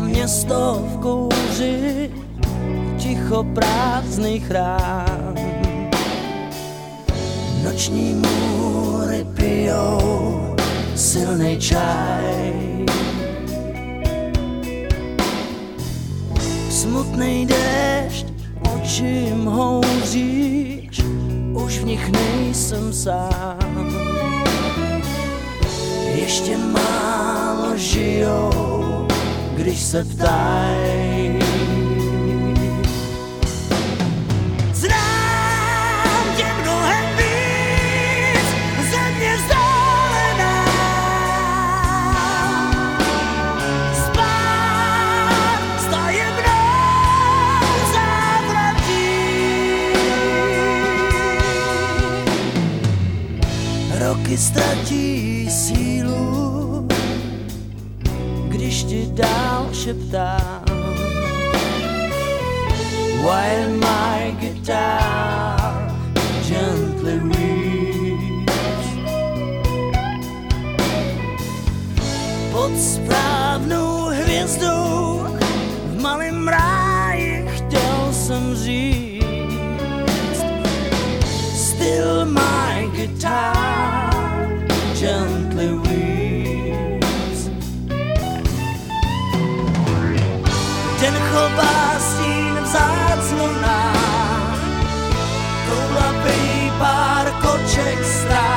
město v kouři, ticho prázdných rán. Noční můry pijou silný čaj. Smutný déšť očím houříš, už v nich nejsem sám. Ještě málo žijou, když se ptají. Znám tě mnohem víc, země vzdálená. Spát s tajemnou závratí. Roky ztratí liście dał się While my guitar gently reads Pod sprawną gwiazdą extra.